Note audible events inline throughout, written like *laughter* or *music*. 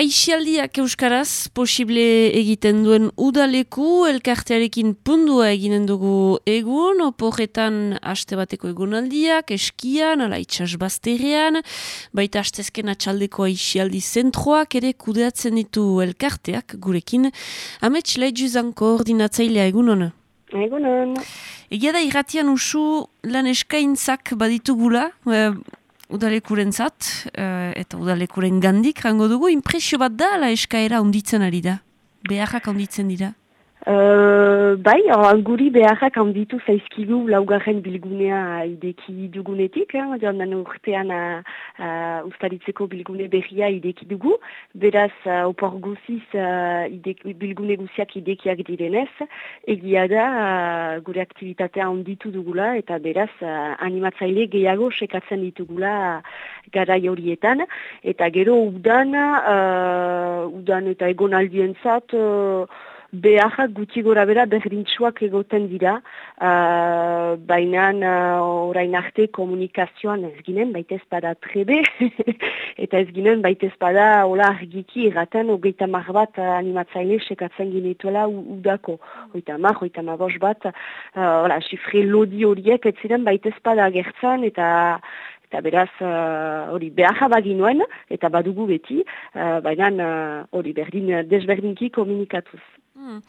Aixialdiak Euskaraz posible egiten duen udaleku, elkartearekin pundua eginen dugu egun, oporretan aste bateko egunaldiak, eskian, ala itxas bazterrean, baita astezken atxaldeko aixialdi zentroak ere kudeatzen ditu elkarteak gurekin. Amets lehizuzan koordinatzailea egun hona? Egun hona. Egia da irratian usu lan eskaintzak baditugula, eh, udalekuren zat, uh, eta udalekuren gandik, rango dugu, impresio bat da, la eskaera onditzen ari da? Beharrak onditzen dira? Uh, bai, guri beharrak handitu zaizkigu laugarren bilgunea ideki dugunetik, eh? joan urtean uh, ustaritzeko bilgune berria ideki dugu, beraz uh, opor guziz uh, bilgune guziak idekiak direnez, egia da uh, gure aktivitatea handitu dugula eta beraz uh, animatzaile gehiago sekatzen ditugula uh, gara horietan, eta gero udan, uh, udan eta egon aldien zat, uh, beharrak gutxi gora bera berdintxuak egoten dira, uh, baina uh, orain arte komunikazioan ez ginen, baita ez bada trebe, *laughs* eta ez ginen baita ez bada hola argiki erraten ogeita mar bat uh, animatzaile sekatzen ginetuela udako. Oita mar, oita mar bat, uh, hola, xifre lodi horiek ez ziren baita ez gertzen, eta eta beraz hori uh, beharra baginuen, eta badugu beti, uh, baina hori uh, berdin desberdinki komunikatuz. Hmm.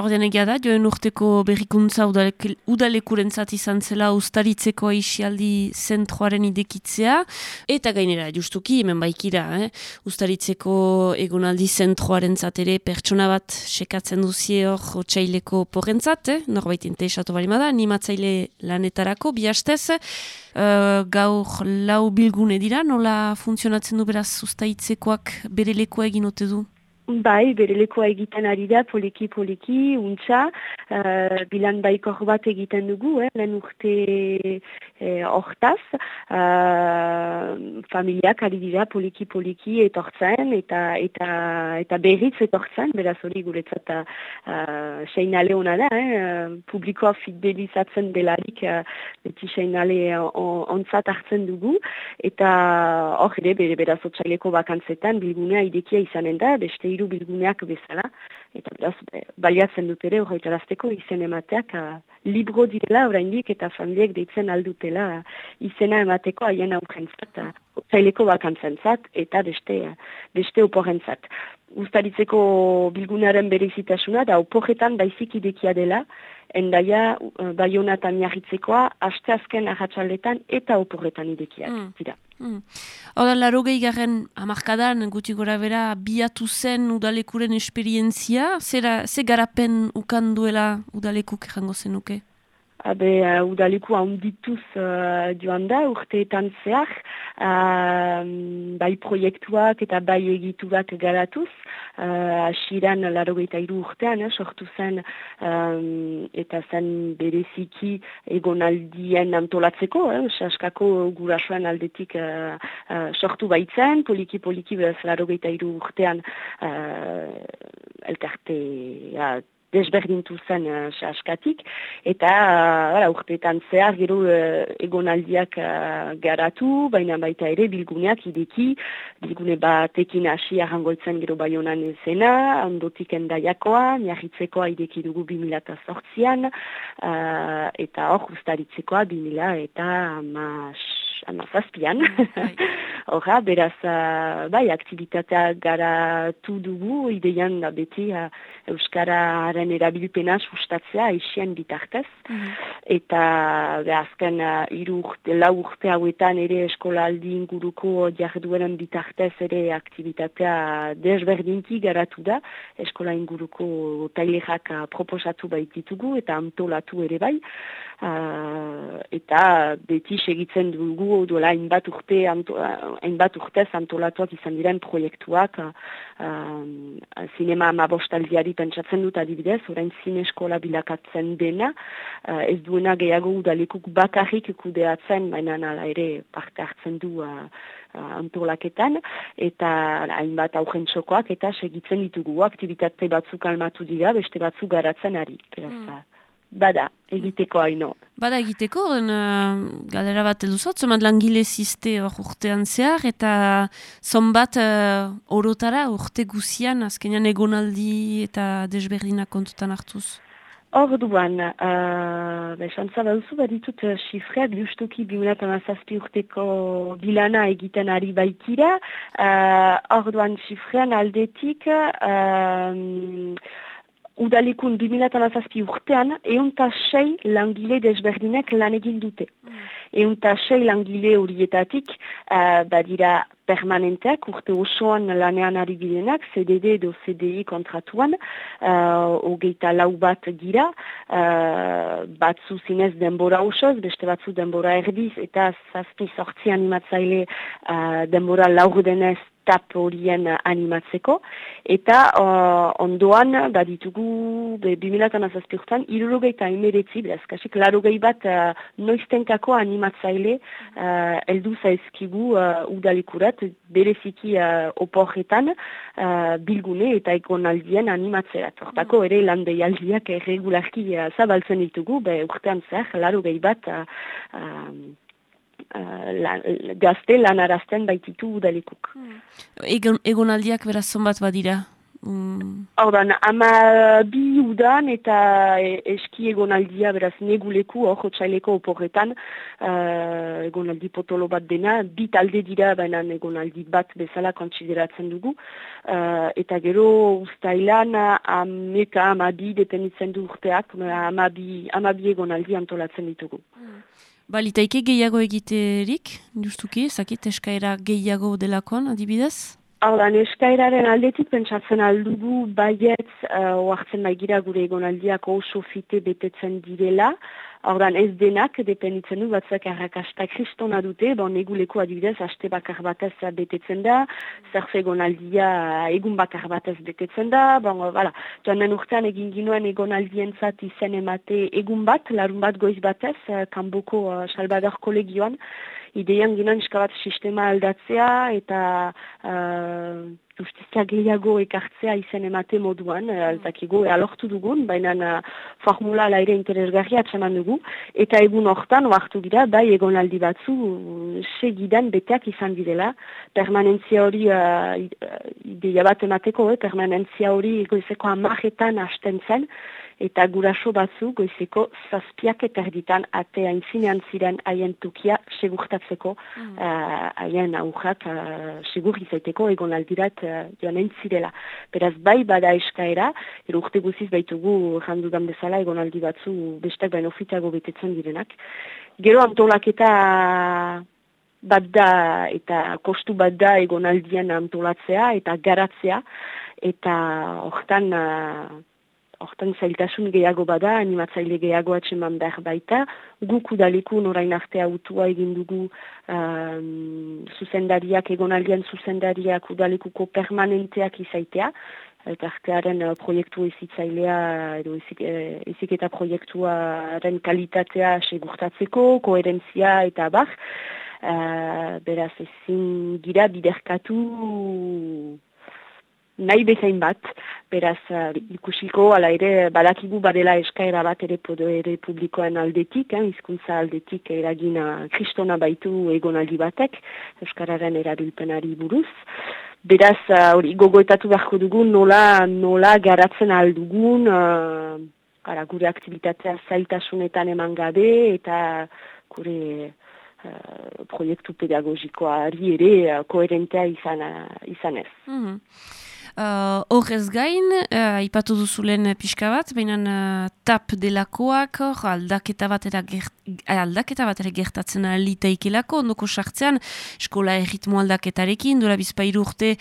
Ordean egia da, joen urteko berrikuntza udalekuren zati izan zela ustaritzeko aixialdi zentroaren idekitzea, eta gainera, justuki, hemen baikira, eh? ustaritzeko egonaldi zentroaren zatere pertsona bat sekatzen duzie hor otxaileko porrentzat, eh? norbait interesatu bali da, animatzaile lanetarako, bihastez, uh, gaur lau bilgune dira, nola funtzionatzen du beraz ustaritzekoak bere lekoa egin ote du? Bai, bere lekoa egiten ari da, poliki-poliki, untxa, uh, bilan baikor bat egiten dugu, eh, lehen urte eh, hortaz, uh, familiak ari dira poliki-poliki etortzen, eta, eta, eta berriz etortzen, beraz hori guretzat uh, seinale hona da, eh, publikoa fidelizatzen delarik, uh, beti seinale ontzat hartzen dugu, eta hor ere, beraz otxaileko bakantzetan, bilgunea idekia izanen da, beste hiru bilguneak bezala, eta beraz, baliatzen dut ere, horretarazteko izen emateak a, libro direla oraindik eta familiek deitzen aldutela izena emateko haien aurrentzat, zaileko bakantzen zat, eta beste, beste oporrentzat. Uztaritzeko bilgunaren berezitasuna, da oporretan baizik idekia dela, endaia baiona eta miarritzekoa, aste azken ahatsaletan eta oporretan idekiak, mm. dira. Hora, laro garen amarkadan, guti gora bera, biatu zen udalekuren esperientzia, ze garapen ukan duela udalekuk errango zenuke? Habe, uh, udaleku handituz uh, joan da, urteetan zehar, uh, bai proiektuak eta bai egiturak garatuz, uh, asiran larogeita iru urtean, eh, sortu zen, um, eta zen bereziki egonaldien antolatzeko, eh, saskako gurasoan aldetik uh, uh, sortu baitzen, poliki-poliki beraz larogeita iru urtean uh, elkartea desberdintu zen uh, askatik, eta uh, urteetan zehar gero uh, egonaldiak uh, garatu, baina baita ere bilguneak ideki, bilgune batekin hasi arrangoitzen gero baionan zena, ondotik endaiakoa, miarritzekoa ideki dugu 2008an, uh, eta hor ustaritzekoa 2000 eta amazazpian. Bai. *laughs* Horra, beraz, uh, bai, aktivitatea garatu dugu, ideian da beti uh, Euskararen erabilpena sustatzea aixien bitartez. Mhm. Eta, be, azken, uh, iru urte, lau urte hauetan ere eskolaldi inguruko jarduaren bitartez ere aktivitatea desberdinki garatu da. Eskola inguruko tailerak uh, proposatu baititugu eta antolatu ere bai. Uh, eta beti segitzen dugu duela hainbat urte hainbat urtez antolatuak izan diren proiektuak uh, zinema amabostaldiari pentsatzen dut adibidez, orain zine eskola bilakatzen dena, uh, ez duena gehiago udalekuk bakarrik kudeatzen, baina nala ere parte hartzen du uh, antolaketan, eta hainbat augen eta segitzen ditugu aktivitate batzuk almatu dira, beste batzuk garatzen ari. Mm. Bada, egiteko haino. Bada egiteko, en, uh, galera bat eduzot, zomat langile ziste urtean zehar, eta zonbat uh, orotara urte guzian, azkenean egonaldi eta desberdina kontutan hartuz? Orduan, uh, behantza baduzu, baditut uh, xifreak justuki bimunatan azazpi urteko bilana egiten ari baitira. Uh, orduan, xifrean aldetik, uh, udalikun 2008 urtean, eunta sei langile desberdinek lan egin dute. Mm. Eunta sei langile horietatik, uh, badira permanenteak, urte osoan lanean ari girenak, CDD edo CDI kontratuan, uh, ogeita lau bat gira, uh, batzu zinez denbora osoz, beste batzu denbora erdiz, eta zazpi sortzi animatzaile uh, denbora laur denez tap horien animatzeko, eta uh, ondoan, da ditugu, be, 2008 urtan, irurogeita emeretzi, beraz, kasik, larogei bat uh, noiztenkako animatzaile uh, eldu zaizkigu uh, udalikurat, bereziki uh, oporretan, uh, bilgune eta ekonaldien animatzea. Hortako ere lande jaldiak erregularki uh, zabaltzen ditugu, be, urtean zer, larogei bat uh, uh, la, gazte lan arazten baititu udalikuk. Hmm. Egon, egonaldiak beraz zonbat badira? Mm. ama bi udan eta e, eski egonaldia beraz neguleku hor txaileko oporretan uh, egonaldi potolo bat dena, bi talde dira baina egonaldi bat bezala kontsideratzen dugu uh, eta gero ustailan ameka amabi dependitzen du urteak amabi, amabi egonaldi antolatzen ditugu. Balitaike gehiago egiterik, justuki, zakit eskaera gehiago delakoan, adibidez? Haudan, eskaeraren aldetik pentsatzen aldugu baiet uh, oartzen baigira gure egonaldiak oso fite betetzen direla, Hordan ez denak, dependitzen du, batzak arrakasta kristona dute, bon, eguleko adibidez, haste bakar batez betetzen da, zerfe egonaldia egun bakar batez betetzen da, bon, bala, joan men urtean egin ginoen egonaldien zat izen emate egun bat, larun bat goiz batez, eh, kanboko uh, salbadar kolegioan, idean ginoen iskabat sistema aldatzea, eta... Uh, justizia gehiago ekartzea izen emate moduan, altakigo, alortu dugun, baina uh, formula laire interesgarria atxeman dugu, eta egun hortan, oartu gira, bai egonaldi batzu, segidan beteak izan direla, permanentzia hori, uh, ideia bat emateko, eh, permanentzia hori egoizeko amaretan hasten zen, eta guraso batzu goizeko zazpiak eta erditan ate zinean ziren haien tukia segurtatzeko mm. uh, haien aurrak uh, segur izaiteko egon aldirat uh, joan entzirela. Beraz bai bada eskaera, ero urte guziz baitugu jandudan bezala egon aldi batzu bestak baino fitago betetzen direnak. Gero antolaketa bat da eta kostu bat da egon aldian antolatzea eta garatzea eta hortan hortan zailtasun gehiago bada, animatzaile gehiago atseman behar baita, guk udaleku norain artea utua egin dugu um, zuzendariak, egonaldian zuzendariak udalekuko permanenteak izaitea, eta artearen uh, proiektu ezitzailea, edo ezik, ezik eta proiektuaren kalitatea segurtatzeko, koherentzia eta bar, uh, beraz ezin gira biderkatu nahi bezain bat, beraz uh, ikusiko, ala ere, badakigu badela eskaera bat ere ere publikoen aldetik, eh, izkuntza aldetik eragina kristona baitu egonaldi batek, Euskararen erabilpenari buruz. Beraz, uh, hori, gogoetatu beharko dugun, nola, nola garatzen aldugun, uh, ara, gure aktivitatea zailtasunetan eman gabe, eta gure uh, proiektu pedagogikoari ere uh, koherentea izan, uh, izan ez. Mm Uh, horrez gain, uh, ipatu duzulen pixka bat, baina uh, tap delakoak, aldaketa bat aldaketa bat ere gertatzen alitaikilako, ondoko sartzean, eskola erritmo aldaketarekin, dura bizpairu urte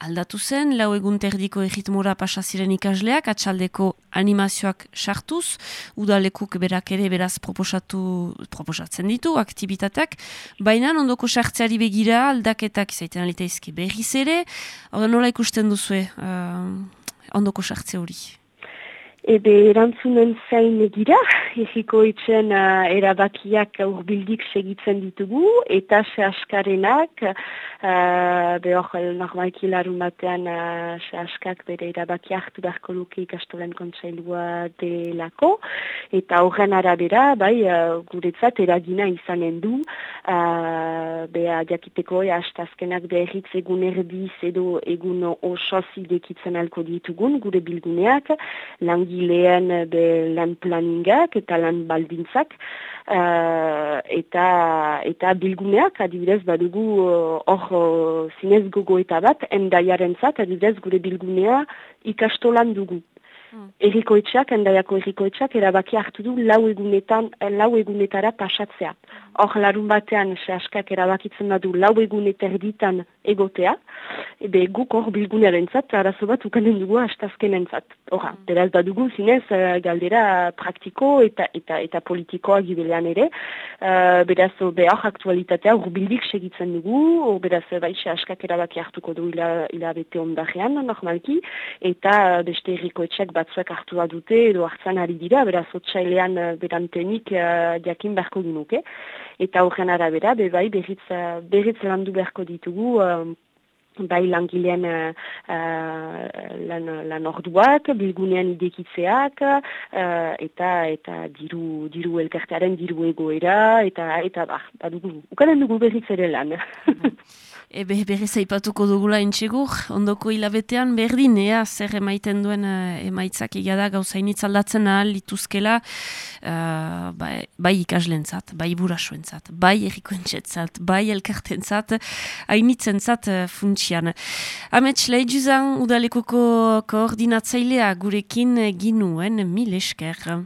aldatu zen, lau egun terdiko erritmora pasaziren ikasleak, atxaldeko animazioak sartuz, udalekuk berak ere beraz proposatu, proposatzen ditu, aktivitateak, baina ondoko sartzeari begira aldaketak izaiten alitaizki berriz ere, hori nola ikusten duzu uh, ondoko sartze hori? Ebe erantzunen zain gira, *laughs* egiko itxen uh, erabakiak urbildik segitzen ditugu, eta se askarenak, uh, behor normalki larun batean uh, se askak bere erabaki hartu beharko luke ikastolen kontsailua delako, eta horren arabera, bai, uh, guretzat eragina izanen du, uh, beha jakiteko, ja, astazkenak beharritz egun erdiz edo egun osoz idekitzen alko ditugun, gure bilguneak, langi langileen eh, be lan planingak eta lan baldintzak uh, eta eta bilguneak adibidez badugu eh, hor uh, zinez gogo eta bat endaiaren zat adibidez gure bilgunea ikastolan dugu. Hmm. Erikoetxak, endaiako erikoetxak, erabaki hartu du lau, egunetan, lau egunetara pasatzea. Hor, larun batean, se askak erabakitzen badu lau egunetar ditan egotea, ebe guk hor bilgunearen zat, arazo bat ukanen dugu hastazkenen zat. Hora, mm. beraz badugu zinez uh, galdera praktiko eta eta eta politikoa gibelean ere, uh, beraz behar aktualitatea urbildik segitzen dugu, o, beraz baixe askak erabaki hartuko du ila, ila bete ondarean, normalki, eta beste errikoetxak batzuak hartu dute edo hartzan ari dira, beraz otxailean berantenik uh, diakin beharko dunuke, eta horren arabera, be bai, berriz, uh, berriz landu beharko ditugu, bai langilean uh, lan, lan orduak, bilgunean idekitzeak, uh, eta eta diru, diru elkartearen diru egoera, eta eta bah, badugu, ukanen dugu berriz ere lan. *laughs* Ebe berriz aipatuko dugula entxegur, ondoko hilabetean berdin, ea, zer emaiten duen uh, emaitzak egada gauzainitz aldatzen ahal lituzkela, uh, bai, bai ikaslentzat, bai burasuentzat, bai errikoentzetzat, bai elkartentzat, hainitzentzat uh, funtsian. Amets, lehiduzan udalekoko koordinatzailea gurekin ginuen mil esker.